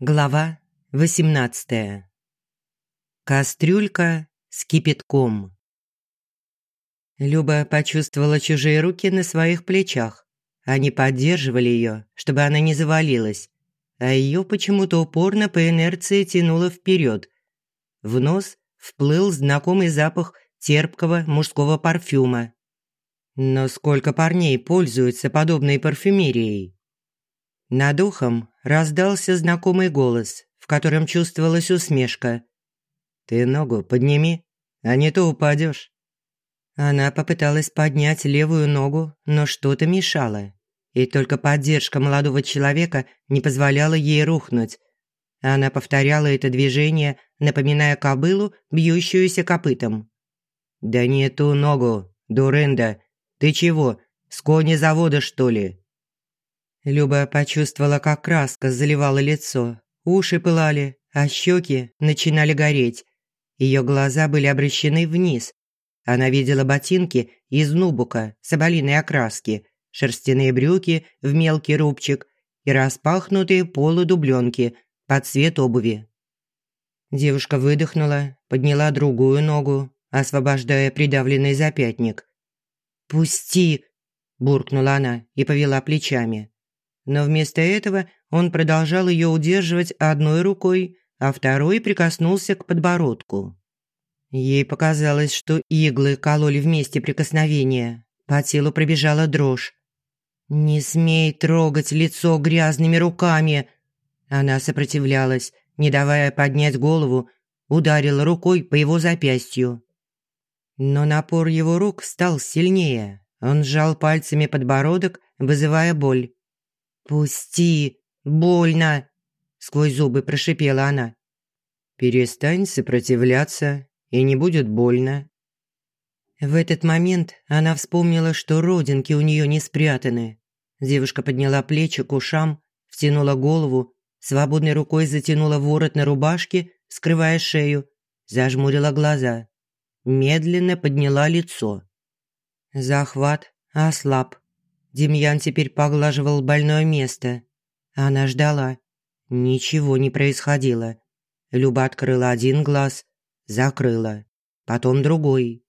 Глава 18. Кастрюлька с кипятком. Люба почувствовала чужие руки на своих плечах. Они поддерживали ее, чтобы она не завалилась, а ее почему-то упорно по инерции тянуло вперед. В нос вплыл знакомый запах терпкого мужского парфюма. Но сколько парней пользуются подобной парфюмерией? Над ухом раздался знакомый голос, в котором чувствовалась усмешка. «Ты ногу подними, а не то упадешь». Она попыталась поднять левую ногу, но что-то мешало. И только поддержка молодого человека не позволяла ей рухнуть. Она повторяла это движение, напоминая кобылу, бьющуюся копытом. «Да не ту ногу, дурында! Ты чего, с кони завода, что ли?» Люба почувствовала, как краска заливала лицо. Уши пылали, а щеки начинали гореть. Ее глаза были обращены вниз. Она видела ботинки из нубука соболиной окраски, шерстяные брюки в мелкий рубчик и распахнутые полудубленки под цвет обуви. Девушка выдохнула, подняла другую ногу, освобождая придавленный запятник. «Пусти!» – буркнула она и повела плечами но вместо этого он продолжал ее удерживать одной рукой, а второй прикоснулся к подбородку. Ей показалось, что иглы кололи вместе прикосновения. По телу пробежала дрожь. «Не смей трогать лицо грязными руками!» Она сопротивлялась, не давая поднять голову, ударила рукой по его запястью. Но напор его рук стал сильнее. Он сжал пальцами подбородок, вызывая боль. «Пусти! Больно!» – сквозь зубы прошипела она. «Перестань сопротивляться, и не будет больно». В этот момент она вспомнила, что родинки у нее не спрятаны. Девушка подняла плечи к ушам, втянула голову, свободной рукой затянула ворот на рубашке, скрывая шею, зажмурила глаза. Медленно подняла лицо. Захват ослаб. Демьян теперь поглаживал больное место. Она ждала. Ничего не происходило. Люба открыла один глаз, закрыла, потом другой.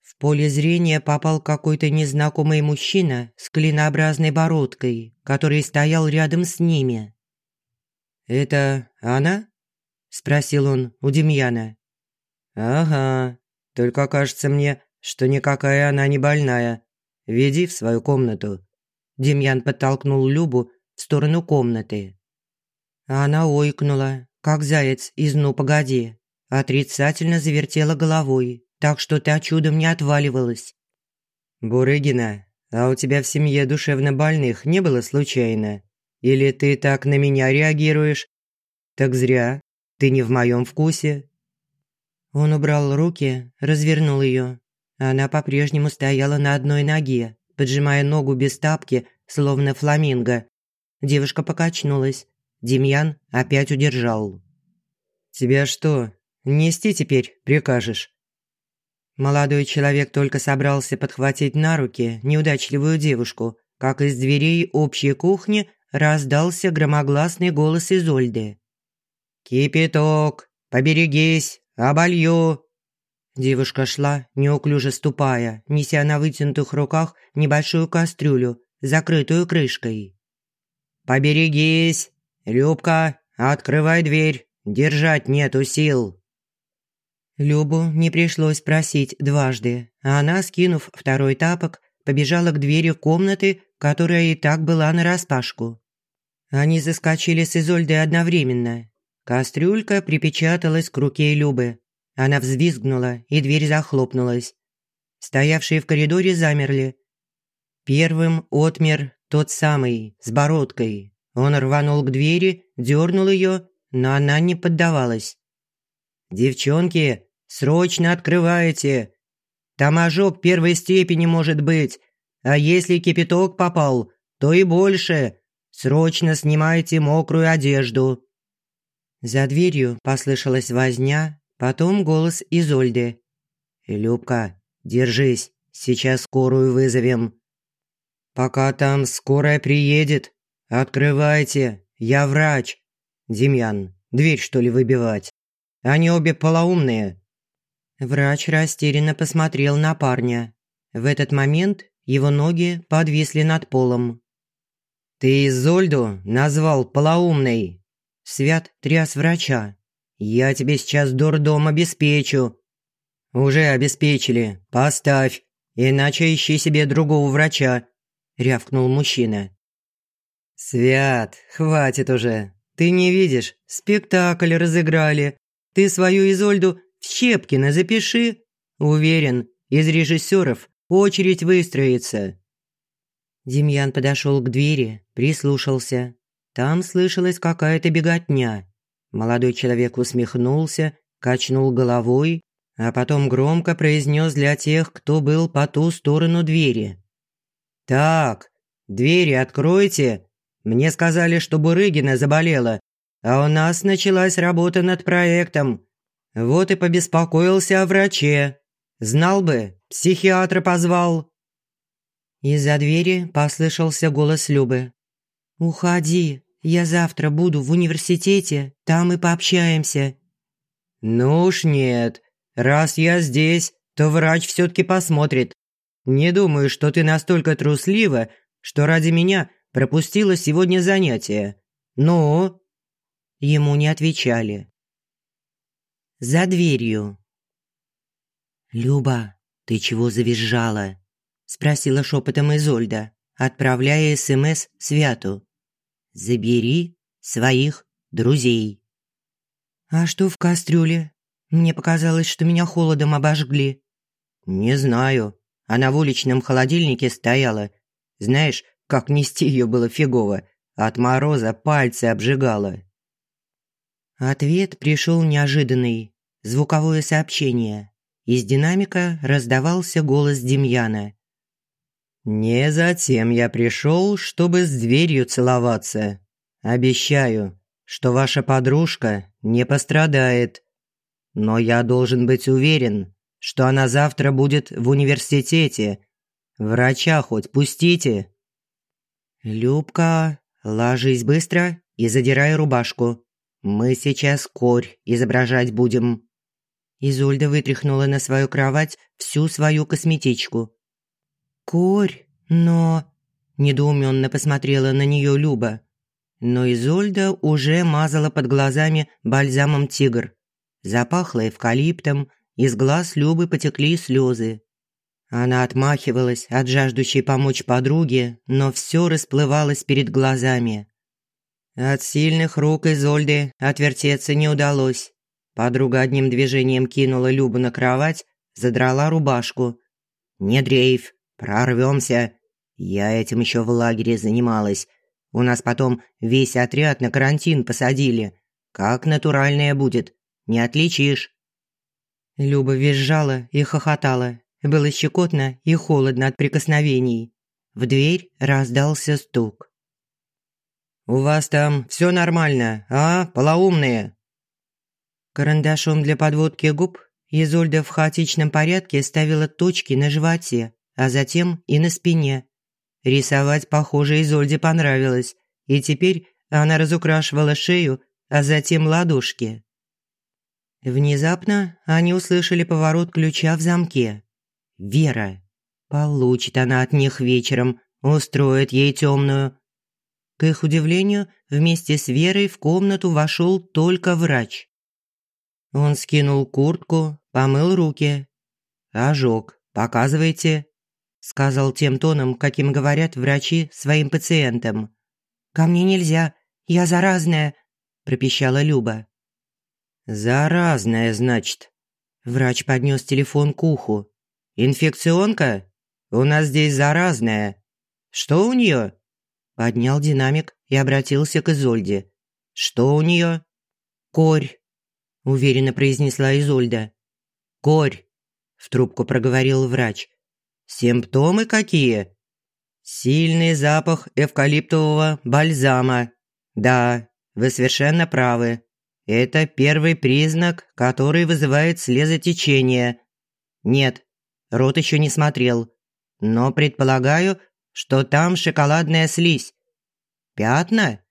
В поле зрения попал какой-то незнакомый мужчина с клинообразной бородкой, который стоял рядом с ними. «Это она?» – спросил он у Демьяна. «Ага, только кажется мне, что никакая она не больная. Веди в свою комнату». Демьян подтолкнул Любу в сторону комнаты. Она ойкнула, как заяц из «Ну, погоди». Отрицательно завертела головой, так что та чудом не отваливалась. «Бурыгина, а у тебя в семье душевно больных не было случайно? Или ты так на меня реагируешь? Так зря, ты не в моем вкусе». Он убрал руки, развернул ее она по-прежнему стояла на одной ноге, поджимая ногу без тапки, словно фламинго. Девушка покачнулась. Демьян опять удержал. «Тебя что, нести теперь прикажешь?» Молодой человек только собрался подхватить на руки неудачливую девушку, как из дверей общей кухни раздался громогласный голос Изольды. «Кипяток! Поберегись! Оболью!» Девушка шла, неуклюже ступая, неся на вытянутых руках небольшую кастрюлю, закрытую крышкой. «Поберегись! Любка, открывай дверь! Держать нету сил!» Любу не пришлось просить дважды. Она, скинув второй тапок, побежала к двери комнаты, которая и так была нараспашку. Они заскочили с Изольдой одновременно. Кастрюлька припечаталась к руке Любы. Она взвизгнула, и дверь захлопнулась. Стоявшие в коридоре замерли. Первым отмер тот самый, с бородкой. Он рванул к двери, дернул ее, но она не поддавалась. «Девчонки, срочно открывайте! Там ожог первой степени может быть, а если кипяток попал, то и больше. Срочно снимайте мокрую одежду». За дверью послышалась возня, Потом голос Изольды. «Любка, держись, сейчас скорую вызовем». «Пока там скорая приедет, открывайте, я врач. Демьян, дверь что ли выбивать? Они обе полоумные». Врач растерянно посмотрел на парня. В этот момент его ноги подвисли над полом. «Ты Изольду назвал полоумной?» Свят тряс врача. «Я тебе сейчас дурдом обеспечу». «Уже обеспечили. Поставь. Иначе ищи себе другого врача», – рявкнул мужчина. «Свят, хватит уже. Ты не видишь, спектакль разыграли. Ты свою Изольду в Щепкино запиши. Уверен, из режиссеров очередь выстроится». Демьян подошел к двери, прислушался. Там слышалась какая-то беготня. Молодой человек усмехнулся, качнул головой, а потом громко произнес для тех, кто был по ту сторону двери. «Так, двери откройте. Мне сказали, что Бурыгина заболела, а у нас началась работа над проектом. Вот и побеспокоился о враче. Знал бы, психиатра позвал». Из-за двери послышался голос Любы. «Уходи, я завтра буду в университете, там и пообщаемся». «Ну уж нет, раз я здесь, то врач все-таки посмотрит. Не думаю, что ты настолько труслива, что ради меня пропустила сегодня занятие. Ну?» Ему не отвечали. За дверью. «Люба, ты чего завизжала?» – спросила шепотом Изольда, отправляя СМС Святу. «Забери своих друзей». «А что в кастрюле? Мне показалось, что меня холодом обожгли». «Не знаю. Она в уличном холодильнике стояла. Знаешь, как нести ее было фигово. От мороза пальцы обжигало». Ответ пришел неожиданный. Звуковое сообщение. Из динамика раздавался голос Демьяна. «Не затем я пришел, чтобы с дверью целоваться. Обещаю, что ваша подружка не пострадает. Но я должен быть уверен, что она завтра будет в университете. Врача хоть пустите». «Любка, ложись быстро и задирай рубашку. Мы сейчас корь изображать будем». Изольда вытряхнула на свою кровать всю свою косметичку. «Корь, но...» – недоуменно посмотрела на нее Люба. Но Изольда уже мазала под глазами бальзамом тигр. Запахло эвкалиптом, из глаз Любы потекли слезы. Она отмахивалась от жаждущей помочь подруге, но все расплывалось перед глазами. От сильных рук Изольды отвертеться не удалось. Подруга одним движением кинула Любу на кровать, задрала рубашку. «Не дрейф, прорвемся. Я этим еще в лагере занималась. У нас потом весь отряд на карантин посадили. Как натуральная будет, не отличишь». Люба визжала и хохотала. Было щекотно и холодно от прикосновений. В дверь раздался стук. «У вас там все нормально, а, полоумные?» Карандашом для подводки губ Изольда в хаотичном порядке ставила точки на животе, а затем и на спине. Рисовать, похоже, Изольде понравилось, и теперь она разукрашивала шею, а затем ладошки. Внезапно они услышали поворот ключа в замке. Вера. Получит она от них вечером, устроит ей темную. К их удивлению, вместе с Верой в комнату вошел только врач. Он скинул куртку, помыл руки. «Ожог, показывайте», – сказал тем тоном, каким говорят врачи своим пациентам. «Ко мне нельзя, я заразная», – пропищала Люба. «Заразная, значит». Врач поднес телефон к уху. «Инфекционка? У нас здесь заразная. Что у нее?» Поднял динамик и обратился к Изольде. «Что у нее?» «Корь», – уверенно произнесла Изольда. «Корь», – в трубку проговорил врач. «Симптомы какие?» «Сильный запах эвкалиптового бальзама. Да, вы совершенно правы. Это первый признак, который вызывает слезотечение. Нет, рот еще не смотрел. Но предполагаю, что там шоколадная слизь. Пятна?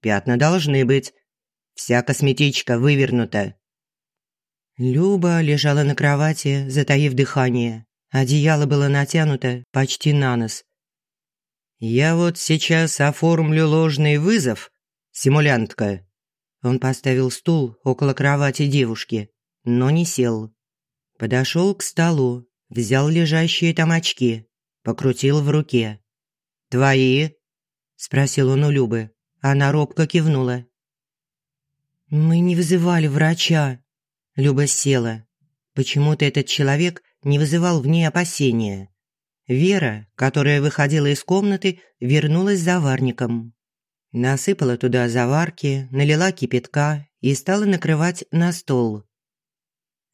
Пятна должны быть. Вся косметичка вывернута». Люба лежала на кровати, затаив дыхание. Одеяло было натянуто почти на нос. «Я вот сейчас оформлю ложный вызов, симулянтка». Он поставил стул около кровати девушки, но не сел. Подошел к столу, взял лежащие там очки, покрутил в руке. «Твои?» – спросил он у Любы. Она робко кивнула. «Мы не вызывали врача». Люба села. Почему-то этот человек не вызывал в ней опасения. Вера, которая выходила из комнаты, вернулась заварником. Насыпала туда заварки, налила кипятка и стала накрывать на стол.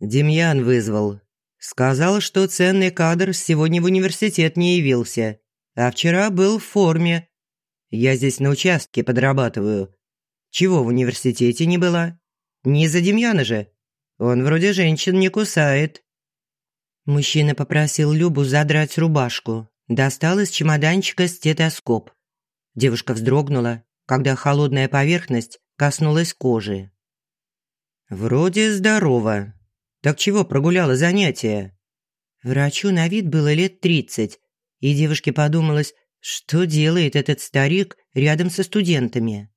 Демьян вызвал. Сказал, что ценный кадр сегодня в университет не явился, а вчера был в форме. Я здесь на участке подрабатываю. Чего в университете не была? Не за Демьяна же. Он вроде женщин не кусает. Мужчина попросил Любу задрать рубашку. Достал из чемоданчика стетоскоп. Девушка вздрогнула, когда холодная поверхность коснулась кожи. «Вроде здорово. Так чего прогуляла занятия?» Врачу на вид было лет тридцать, и девушке подумалось, что делает этот старик рядом со студентами.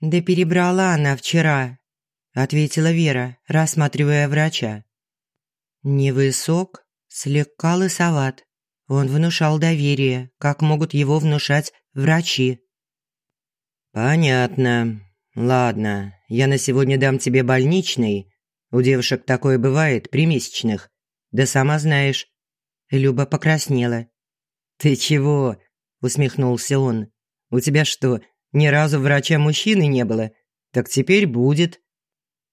«Да перебрала она вчера», – ответила Вера, рассматривая врача. Невысок, слегка лысоват. Он внушал доверие, как могут его внушать врачи. «Понятно. Ладно, я на сегодня дам тебе больничный. У девушек такое бывает при месячных. Да сама знаешь». Люба покраснела. «Ты чего?» – усмехнулся он. «У тебя что, ни разу врача мужчины не было? Так теперь будет.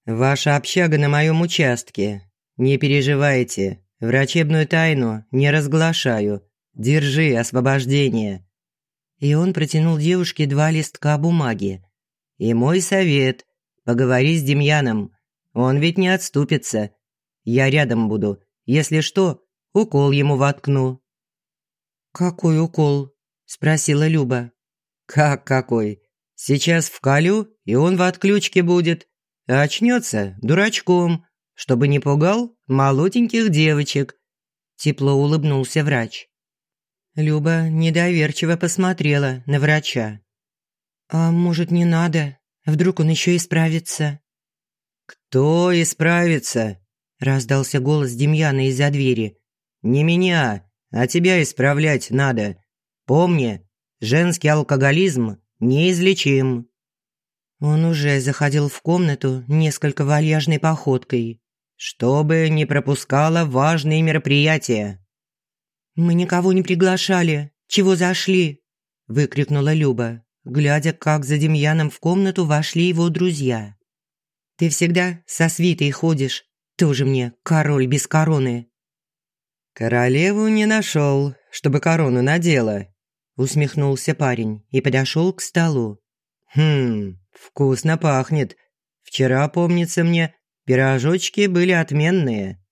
Ваша общага на моем участке. «Не переживайте, врачебную тайну не разглашаю. Держи освобождение». И он протянул девушке два листка бумаги. «И мой совет – поговори с Демьяном. Он ведь не отступится. Я рядом буду. Если что, укол ему воткну». «Какой укол?» – спросила Люба. «Как какой? Сейчас вколю, и он в отключке будет. Очнется дурачком чтобы не пугал молоденьких девочек», – тепло улыбнулся врач. Люба недоверчиво посмотрела на врача. «А может, не надо? Вдруг он еще исправится?» «Кто исправится?» – раздался голос Демьяна из-за двери. «Не меня, а тебя исправлять надо. Помни, женский алкоголизм неизлечим». Он уже заходил в комнату несколько вальяжной походкой чтобы не пропускала важные мероприятия». «Мы никого не приглашали. Чего зашли?» – выкрикнула Люба, глядя, как за Демьяном в комнату вошли его друзья. «Ты всегда со свитой ходишь. Тоже мне король без короны». «Королеву не нашел, чтобы корону надела», – усмехнулся парень и подошел к столу. «Хм, вкусно пахнет. Вчера, помнится мне, Пирожочки были отменные.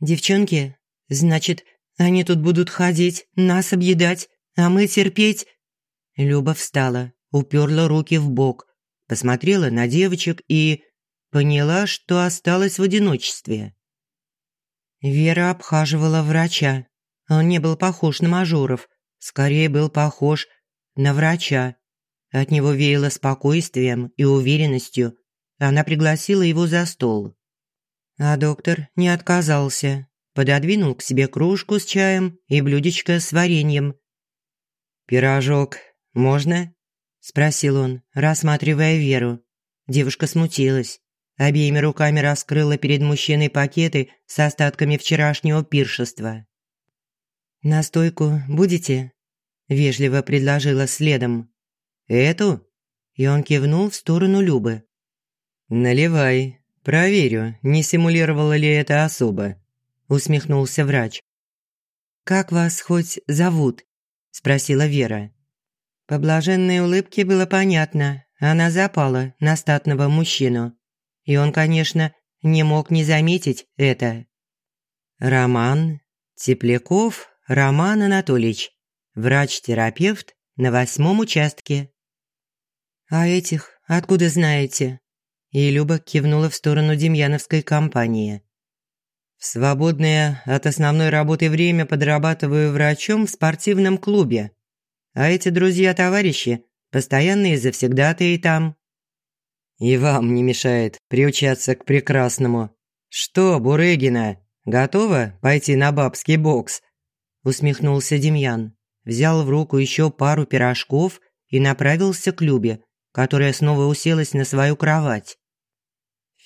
«Девчонки, значит, они тут будут ходить, нас объедать, а мы терпеть?» Люба встала, уперла руки в бок, посмотрела на девочек и поняла, что осталась в одиночестве. Вера обхаживала врача. Он не был похож на мажоров, скорее был похож на врача. От него веяло спокойствием и уверенностью, она пригласила его за стол. А доктор не отказался. Пододвинул к себе кружку с чаем и блюдечко с вареньем. «Пирожок можно?» – спросил он, рассматривая Веру. Девушка смутилась. Обеими руками раскрыла перед мужчиной пакеты с остатками вчерашнего пиршества. «Настойку будете?» – вежливо предложила следом. «Эту?» И он кивнул в сторону Любы. «Наливай. Проверю, не симулировала ли это особо», – усмехнулся врач. «Как вас хоть зовут?» – спросила Вера. По блаженной улыбке было понятно, она запала на статного мужчину. И он, конечно, не мог не заметить это. «Роман Тепляков Роман Анатольевич, врач-терапевт на восьмом участке». «А этих откуда знаете?» И Люба кивнула в сторону Демьяновской компании. «В свободное от основной работы время подрабатываю врачом в спортивном клубе. А эти друзья-товарищи постоянные завсегдатые там». «И вам не мешает приучаться к прекрасному. Что, Бурыгина, готова пойти на бабский бокс?» Усмехнулся Демьян, взял в руку еще пару пирожков и направился к Любе, которая снова уселась на свою кровать.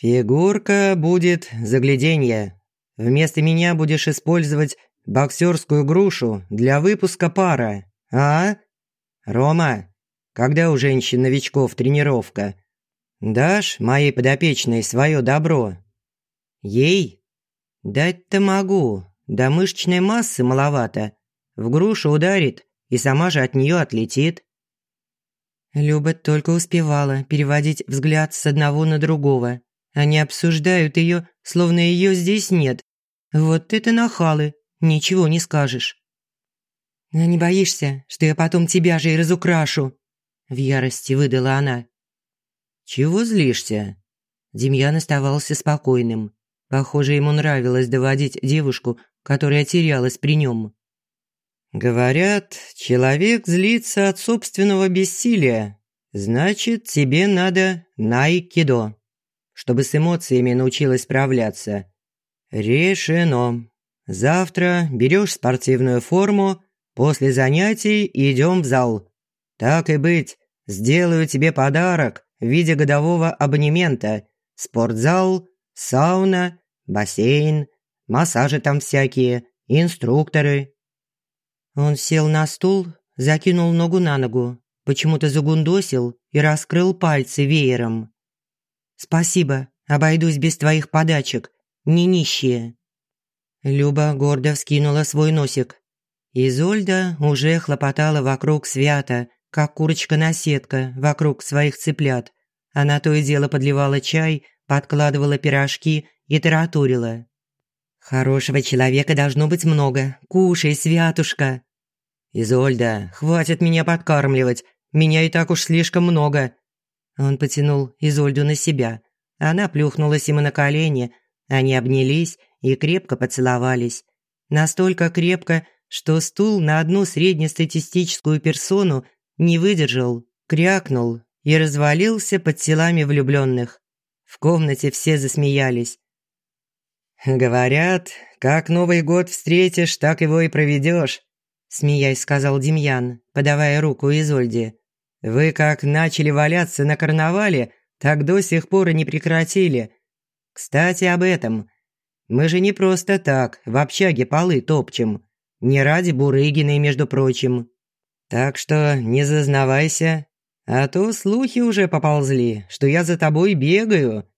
«Фигурка будет загляденье. Вместо меня будешь использовать боксерскую грушу для выпуска пара, а? Рома, когда у женщин-новичков тренировка? Дашь моей подопечной свое добро?» «Ей? Дать-то могу, да мышечной массы маловато. В грушу ударит и сама же от нее отлетит». Люба только успевала переводить взгляд с одного на другого. Они обсуждают ее, словно ее здесь нет. Вот это нахалы, ничего не скажешь. «А не боишься, что я потом тебя же и разукрашу?» В ярости выдала она. «Чего злишься?» Демьян оставался спокойным. Похоже, ему нравилось доводить девушку, которая терялась при нем. «Говорят, человек злится от собственного бессилия. Значит, тебе надо на айкидо, чтобы с эмоциями научилась справляться. Решено. Завтра берешь спортивную форму, после занятий идем в зал. Так и быть, сделаю тебе подарок в виде годового абонемента. Спортзал, сауна, бассейн, массажи там всякие, инструкторы, он сел на стул, закинул ногу на ногу, почему-то загундосил и раскрыл пальцы веером. «Спасибо, обойдусь без твоих подачек, не нищие». Люба гордо вскинула свой носик. Изольда уже хлопотала вокруг свята, как курочка-наседка вокруг своих цыплят. Она то и дело подливала чай, подкладывала пирожки и таратурила. «Хорошего человека должно быть много. Кушай, святушка!» «Изольда, хватит меня подкармливать. Меня и так уж слишком много». Он потянул Изольду на себя. Она плюхнулась ему на колени. Они обнялись и крепко поцеловались. Настолько крепко, что стул на одну среднестатистическую персону не выдержал, крякнул и развалился под телами влюбленных. В комнате все засмеялись. «Говорят, как Новый год встретишь, так его и проведешь», смеясь сказал Демьян, подавая руку Изольде. «Вы как начали валяться на карнавале, так до сих пор и не прекратили. Кстати, об этом. Мы же не просто так в общаге полы топчем. Не ради Бурыгиной, между прочим. Так что не зазнавайся, а то слухи уже поползли, что я за тобой бегаю,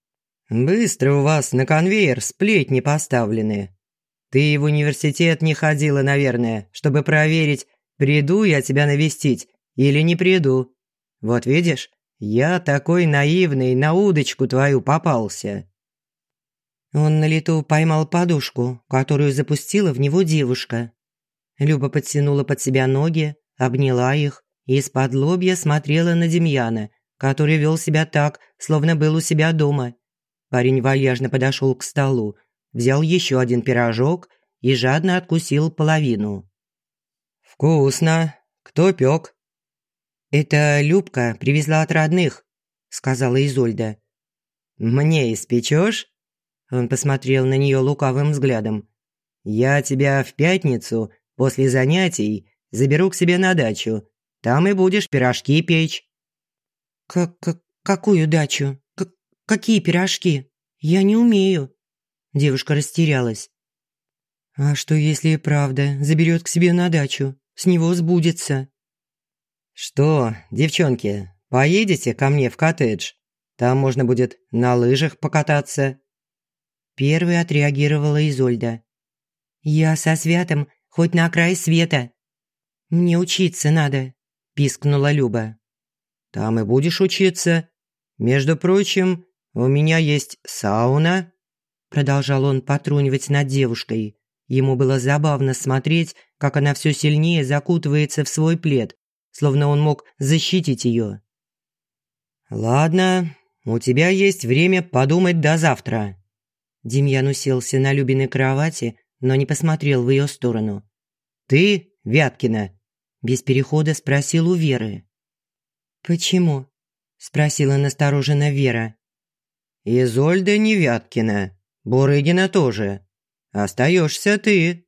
«Быстро у вас на конвейер сплетни поставлены. Ты в университет не ходила, наверное, чтобы проверить, приду я тебя навестить или не приду. Вот видишь, я такой наивный на удочку твою попался». Он на лету поймал подушку, которую запустила в него девушка. Люба подтянула под себя ноги, обняла их и из-под лобья смотрела на Демьяна, который вел себя так, словно был у себя дома Парень вальяжно подошел к столу, взял еще один пирожок и жадно откусил половину. «Вкусно! Кто пек?» «Это Любка привезла от родных», – сказала Изольда. «Мне испечешь?» Он посмотрел на нее лукавым взглядом. «Я тебя в пятницу, после занятий, заберу к себе на дачу. Там и будешь пирожки печь». «Как, как какую дачу?» Какие пирожки? Я не умею». Девушка растерялась. «А что, если и правда заберет к себе на дачу? С него сбудется». «Что, девчонки, поедете ко мне в коттедж? Там можно будет на лыжах покататься». Первой отреагировала Изольда. «Я со Святом хоть на край света». «Мне учиться надо», – пискнула Люба. «Там и будешь учиться. Между прочим, «У меня есть сауна», – продолжал он потрунивать над девушкой. Ему было забавно смотреть, как она все сильнее закутывается в свой плед, словно он мог защитить ее. «Ладно, у тебя есть время подумать до завтра». Демьян уселся на Любиной кровати, но не посмотрел в ее сторону. «Ты, Вяткина?» – без перехода спросил у Веры. «Почему?» – спросила настороженно Вера. «Изольда не Вяткина, Бурыгина тоже. Остаешься ты».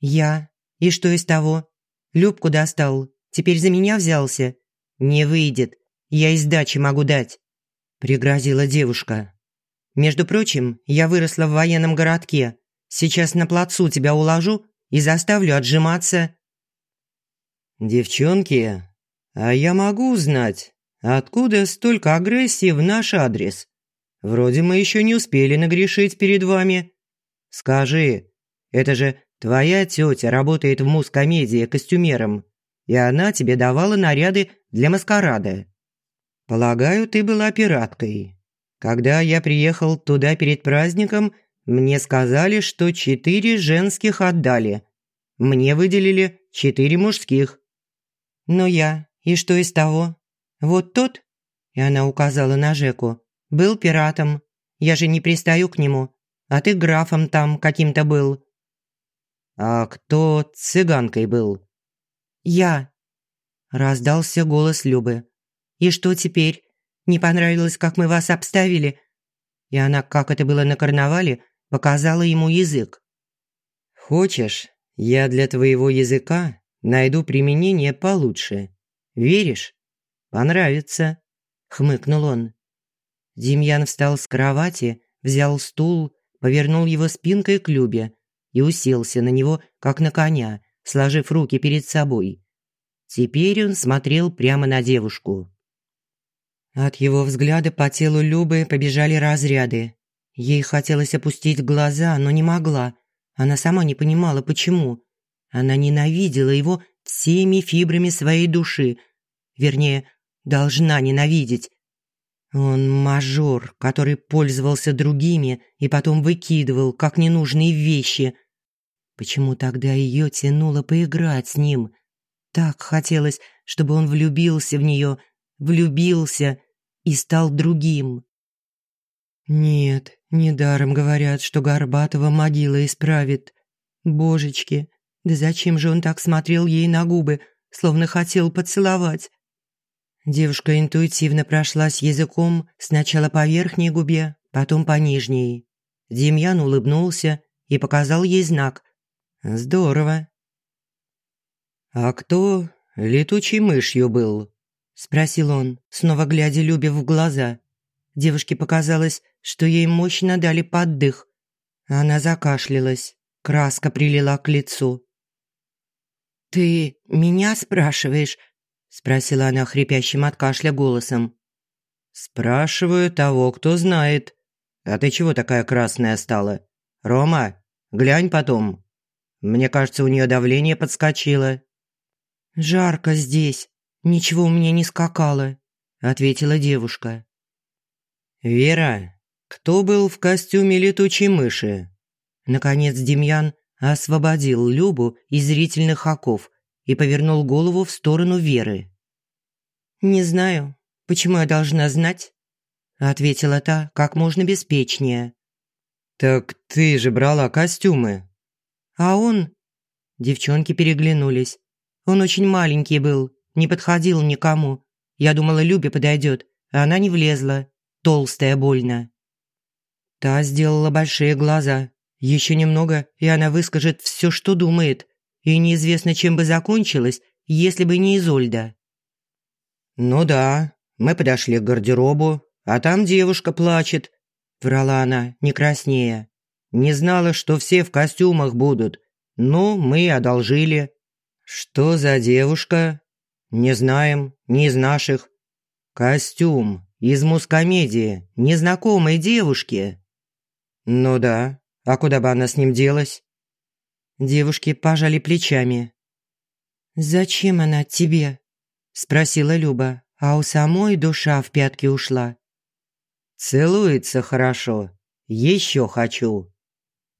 «Я? И что из того? Любку достал, теперь за меня взялся? Не выйдет, я и сдачи могу дать», – пригрозила девушка. «Между прочим, я выросла в военном городке. Сейчас на плацу тебя уложу и заставлю отжиматься». «Девчонки, а я могу узнать, откуда столько агрессии в наш адрес? Вроде мы еще не успели нагрешить перед вами. Скажи, это же твоя тетя работает в мускомедии костюмером, и она тебе давала наряды для маскарада. Полагаю, ты была пираткой. Когда я приехал туда перед праздником, мне сказали, что четыре женских отдали. Мне выделили четыре мужских. Но я, и что из того? Вот тот, и она указала на Жеку, был пиратом. Я же не пристаю к нему, а ты графом там каким-то был. А кто цыганкой был? Я. Раздался голос Любы. И что теперь? Не понравилось, как мы вас обставили?» И она, как это было на карнавале, показала ему язык. «Хочешь, я для твоего языка найду применение получше. Веришь? Понравится», – хмыкнул он. Демьян встал с кровати, взял стул, повернул его спинкой к Любе и уселся на него, как на коня, сложив руки перед собой. Теперь он смотрел прямо на девушку. От его взгляда по телу Любы побежали разряды. Ей хотелось опустить глаза, но не могла. Она сама не понимала, почему. Она ненавидела его всеми фибрами своей души. Вернее, должна ненавидеть. Он мажор, который пользовался другими и потом выкидывал, как ненужные вещи. Почему тогда ее тянуло поиграть с ним? Так хотелось, чтобы он влюбился в нее, влюбился и стал другим. Нет, недаром говорят, что Горбатова могила исправит. Божечки, да зачем же он так смотрел ей на губы, словно хотел поцеловать? Девушка интуитивно прошлась языком сначала по верхней губе, потом по нижней. Демьян улыбнулся и показал ей знак. «Здорово». «А кто летучей мышью был?» спросил он, снова глядя Любе в глаза. Девушке показалось, что ей мощно дали поддых. Она закашлялась, краска прилила к лицу. «Ты меня спрашиваешь?» – спросила она хрипящим от кашля голосом. «Спрашиваю того, кто знает. А ты чего такая красная стала? Рома, глянь потом. Мне кажется, у нее давление подскочило». «Жарко здесь», «Ничего у меня не скакало», – ответила девушка. «Вера, кто был в костюме летучей мыши?» Наконец Демьян освободил Любу из зрительных оков и повернул голову в сторону Веры. «Не знаю, почему я должна знать?» – ответила та как можно беспечнее. «Так ты же брала костюмы». «А он?» Девчонки переглянулись. «Он очень маленький был, не подходил никому. Я думала, Любе подойдет, а она не влезла. Толстая больно. Та сделала большие глаза. Еще немного, и она выскажет все, что думает. И неизвестно, чем бы закончилось, если бы не Изольда. «Ну да, мы подошли к гардеробу, а там девушка плачет», – врала она, не краснея. «Не знала, что все в костюмах будут. Ну, мы одолжили». «Что за девушка?» «Не знаем, не из наших». «Костюм из мускомедии незнакомой девушки». «Ну да, а куда бы она с ним делась?» Девушки пожали плечами. «Зачем она тебе?» – спросила Люба, а у самой душа в пятки ушла. «Целуется хорошо. Еще хочу».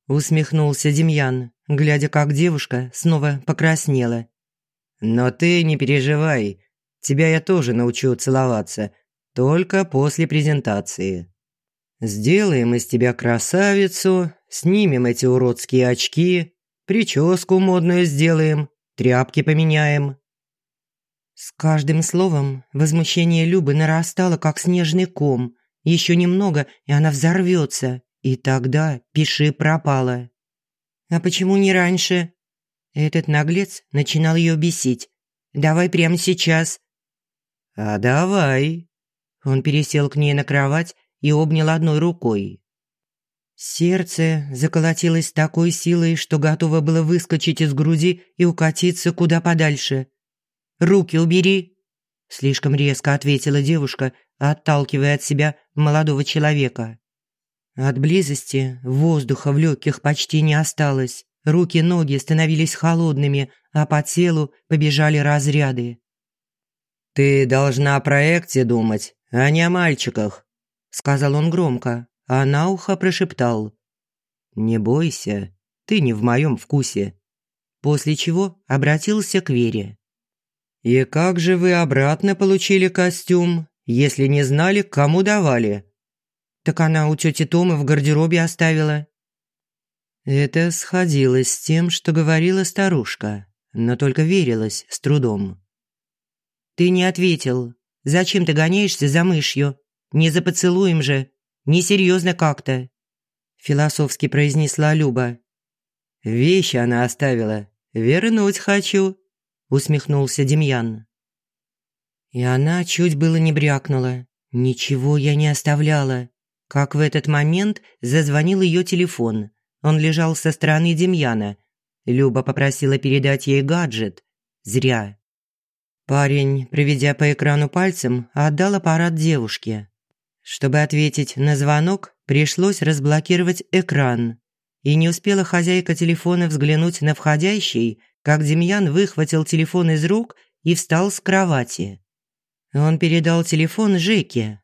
Усмехнулся Демьян, глядя, как девушка снова покраснела. Но ты не переживай, тебя я тоже научу целоваться. только после презентации. Сделаем из тебя красавицу, снимем эти уродские очки, прическу модную сделаем, тряпки поменяем». С каждым словом возмущение Любы нарастало, как снежный ком. Еще немного, и она взорвется, и тогда пиши пропало. «А почему не раньше?» Этот наглец начинал ее бесить. «Давай прямо сейчас». «А давай». Он пересел к ней на кровать и обнял одной рукой. Сердце заколотилось такой силой, что готово было выскочить из груди и укатиться куда подальше. Руки убери!» Слишком резко ответила девушка, отталкивая от себя молодого человека. От близости воздуха в легких почти не осталось. Руки-ноги становились холодными, а по телу побежали разряды. «Ты должна о проекте думать, а не о мальчиках», – сказал он громко, а на ухо прошептал. «Не бойся, ты не в моем вкусе». После чего обратился к Вере. «И как же вы обратно получили костюм, если не знали, кому давали?» «Так она у тети Томы в гардеробе оставила». Это сходилось с тем, что говорила старушка, но только верилась с трудом. «Ты не ответил. Зачем ты гоняешься за мышью? Не за поцелуем же. Несерьезно как-то», – философски произнесла Люба. «Вещи она оставила. Вернуть хочу», усмехнулся Демьян. И она чуть было не брякнула. Ничего я не оставляла. Как в этот момент зазвонил ее телефон. Он лежал со стороны Демьяна. Люба попросила передать ей гаджет. Зря. Парень, проведя по экрану пальцем, отдал аппарат девушке. Чтобы ответить на звонок, пришлось разблокировать экран. И не успела хозяйка телефона взглянуть на входящий, как Демьян выхватил телефон из рук и встал с кровати. Он передал телефон Жеке.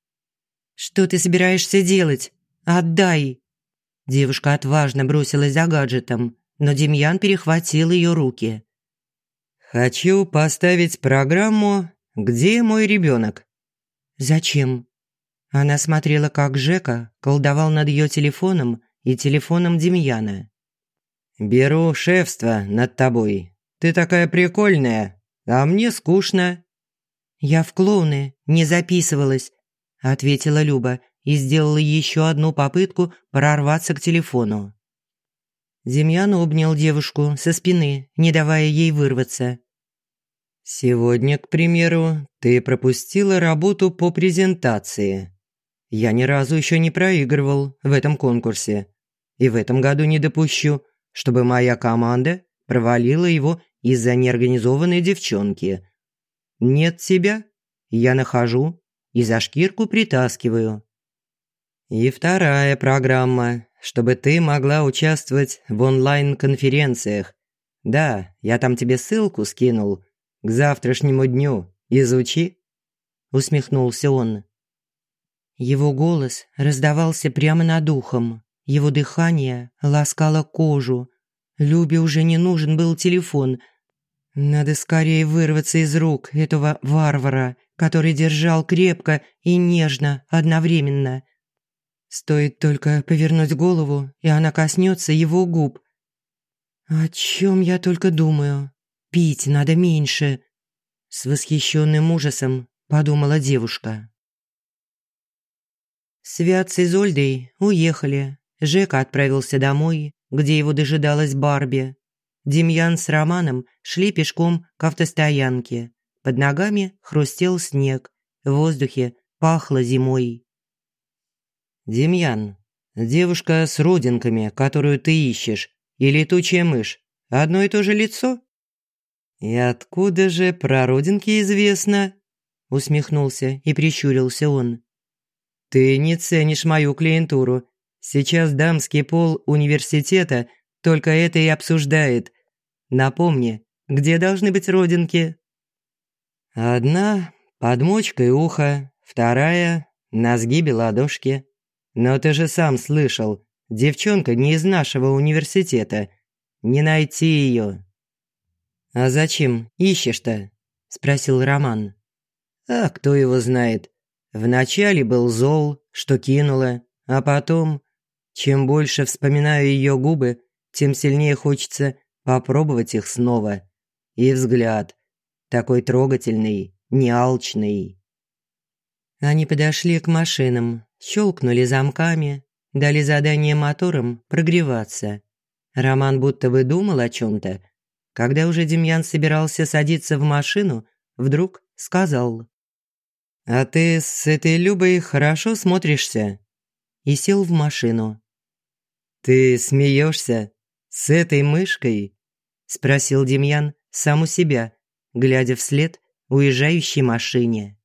«Что ты собираешься делать? Отдай!» Девушка отважно бросилась за гаджетом, но Демьян перехватил ее руки. «Хочу поставить программу «Где мой ребенок?» «Зачем?» Она смотрела, как Жека колдовал над ее телефоном и телефоном Демьяна. «Беру шефство над тобой ты такая прикольная, а мне скучно». «Я в клоуны не записывалась», – ответила Люба и сделала еще одну попытку прорваться к телефону. Демьян обнял девушку со спины, не давая ей вырваться. «Сегодня, к примеру, ты пропустила работу по презентации. Я ни разу еще не проигрывал в этом конкурсе. И в этом году не допущу, чтобы моя команда провалила его из-за неорганизованной девчонки. Нет тебя, я нахожу и за шкирку притаскиваю. И вторая программа, чтобы ты могла участвовать в онлайн-конференциях. Да, я там тебе ссылку скинул. К завтрашнему дню изучи. Усмехнулся он. Его голос раздавался прямо над ухом. Его дыхание ласкало кожу. Любе уже не нужен был телефон – надо скорее вырваться из рук этого варвара, который держал крепко и нежно одновременно. Стоит только повернуть голову, и она коснется его губ. «О чем я только думаю? Пить надо меньше», – с восхищенным ужасом подумала девушка. Свят с Изольдой уехали. Жека отправился домой, где его дожидалась Барби. Демьян с Романом шли пешком к автостоянке. Под ногами хрустел снег, в воздухе пахло зимой. «Демьян, девушка с родинками, которую ты ищешь, и летучая мышь, одно и то же лицо?» «И откуда же про родинки известно?» усмехнулся и прищурился он. «Ты не ценишь мою клиентуру. Сейчас дамский пол университета – только это и обсуждает. Напомни, где должны быть родинки?» «Одна под мочкой уха, вторая на сгибе ладошки. Но ты же сам слышал, девчонка не из нашего университета. Не найти ее». «А зачем ищешь-то?» – спросил Роман. «А кто его знает? Вначале был зол, что кинула, а потом, чем больше вспоминаю ее губы, тем сильнее хочется попробовать их снова. И взгляд, такой трогательный, неалчный. Они подошли к машинам, щелкнули замками, дали задание моторам прогреваться. Роман будто бы думал о чем-то. Когда уже Демьян собирался садиться в машину, вдруг сказал. «А ты с этой Любой хорошо смотришься?» И сел в машину. «Ты смеешься? С этой мышкой?» Спросил Демьян сам у себя, глядя вслед уезжающей машине.